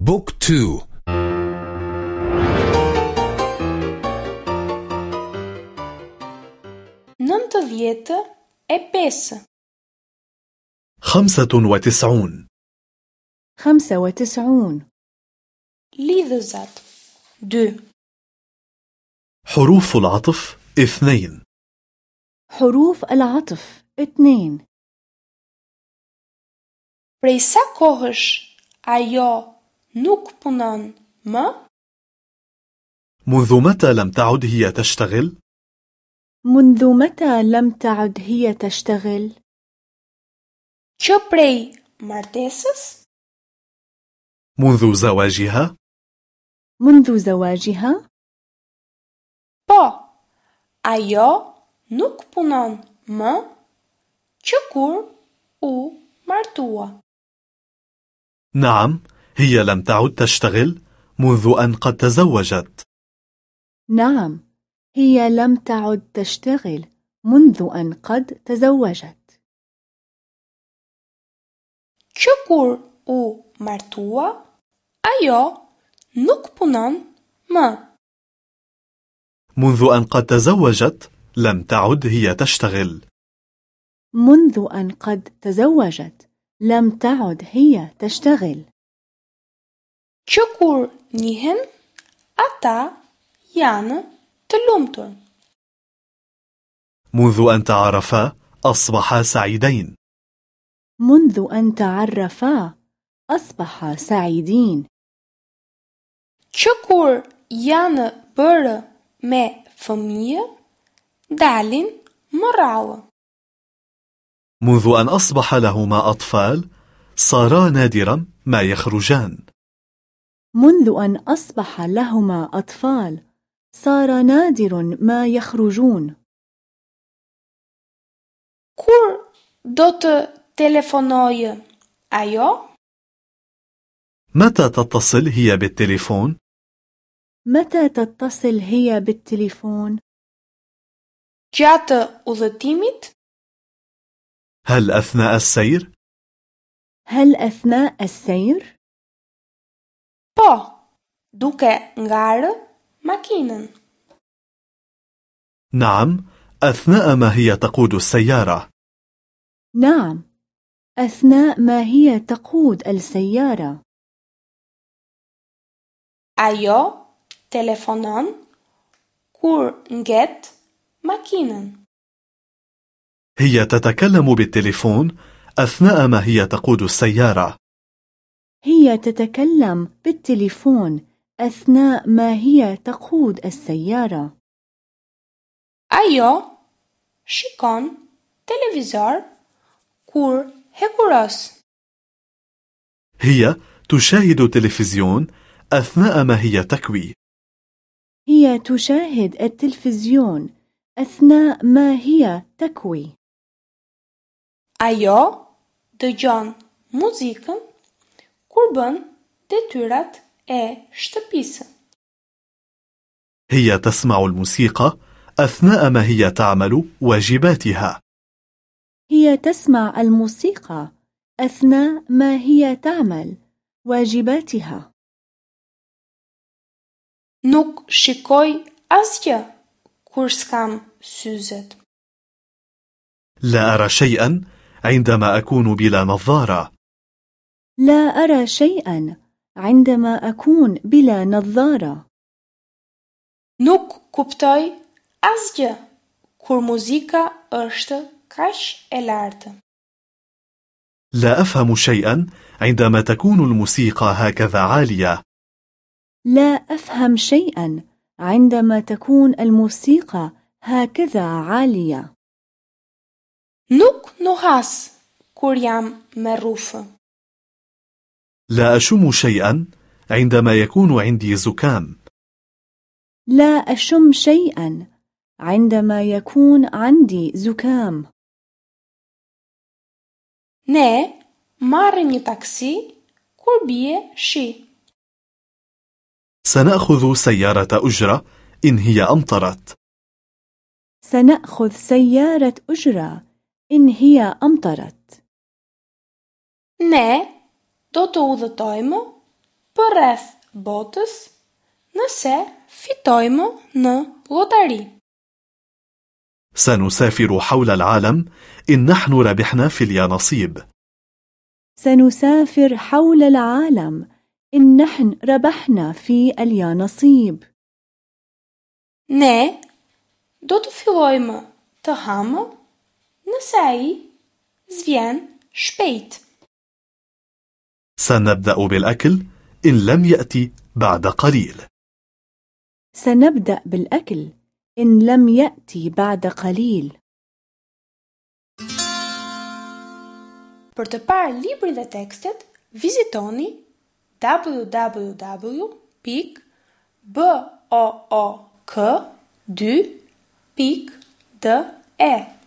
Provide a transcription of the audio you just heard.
book2. nëntëdhjetë e pesë خمسة وتسعون. خمسة وتسعون. lidhëzat dy. حروف العطف اثنين. حروف العطف اثنين. Prej sa kohësh punon më منذ متى لم تعد هي تشتغل؟ منذ متى لم تعد هي تشتغل؟ prej martesës منذ زواجها؟ منذ زواجها؟ nuk punon më që kur u martua نعم هي لم تعد تشتغل منذ أن قد تزوجت. نعم هي لم تعد تشتغل منذ أن قد تزوجت. Kur u martua ajo nuk punon më. منذ أن قد تزوجت لم تعد هي تشتغل منذ أن قد تزوجت لم تعد هي تشتغل që kur njihen ata janë të lumtur منذ أن تعرفا أصبحا سعيدين. منذ أن تعرفا أصبحا سعيدين. Që kur janë bërë me fëmijë dalin më rallë منذ أن أصبح لهما أطفال صارا نادرا ما يخرجان. منذ أن أصبح لهما أطفال صار نادر ما يخرجون kur do të telefonojë ajo متى تتصل هي بالتليفون؟ متى تتصل هي بالتليفون؟ gjatë udhëtimit هل أثناء السير؟ هل أثناء السير؟ Po duke ngarë makinën. نعم أثناء ما هي تقود السيارة نعم أثناء ما هي تقود السيارة ajo telefonon kur nget makinën. هي تتكلم بالتليفون أثناء ما هي تقود السيارة هي تتكلم بالتليفون أثناء ما هي تقود السيارة. ajo shikon televizor kur hekuros هي تشاهد تلفزيون أثناء ما هي تكوي. هي تشاهد التلفزيون أثناء ما هي تكوي. ajo dëgjon muzikën kur bën detyrat e shtëpisë. هي تسمع الموسيقى أثناء ما هي تعمل واجباتها. هي تسمع الموسيقى أثناء ما هي تعمل واجباتها. Nuk shikoj asgjë kur s'kam syzet. لا أرى شيئا عندما أكون بلا نظارة. لا أرى شيئا عندما أكون بلا نظارة. Nuk kuptoj asgjë kur muzika është kaq e lartë. لا أفهم شيئا عندما تكون الموسيقى هكذا عالية. لا أفهم شيئا عندما تكون الموسيقى هكذا عالية. Nuk nuhas kur jam me rrufë. لا أشم شيئا عندما يكون عندي زكام. لا أشم شيئا عندما يكون عندي زكام. Ne marrim një taksi kur bie shi سنأخذ سيارة أجرة إن هي أمطرت. سنأخذ سيارة أجرة إن هي أمطرت. Ne do të udhëtojmë përreth botës nëse fitojmë në lotari. سنسافر حول العالم إن نحن ربحنا في اليانصيب. سنسافر حول العالم إن نحن ربحنا في اليانصيب. Ne do të fillojmë të hamë nëse ai zvjen shpejt. سنبدأ بالأكل إن لم يأتي بعد قليل. سنبدأ بالأكل إن لم يأتي بعد قليل. Për të parë librin dhe tekstet, vizitoni www.book2.de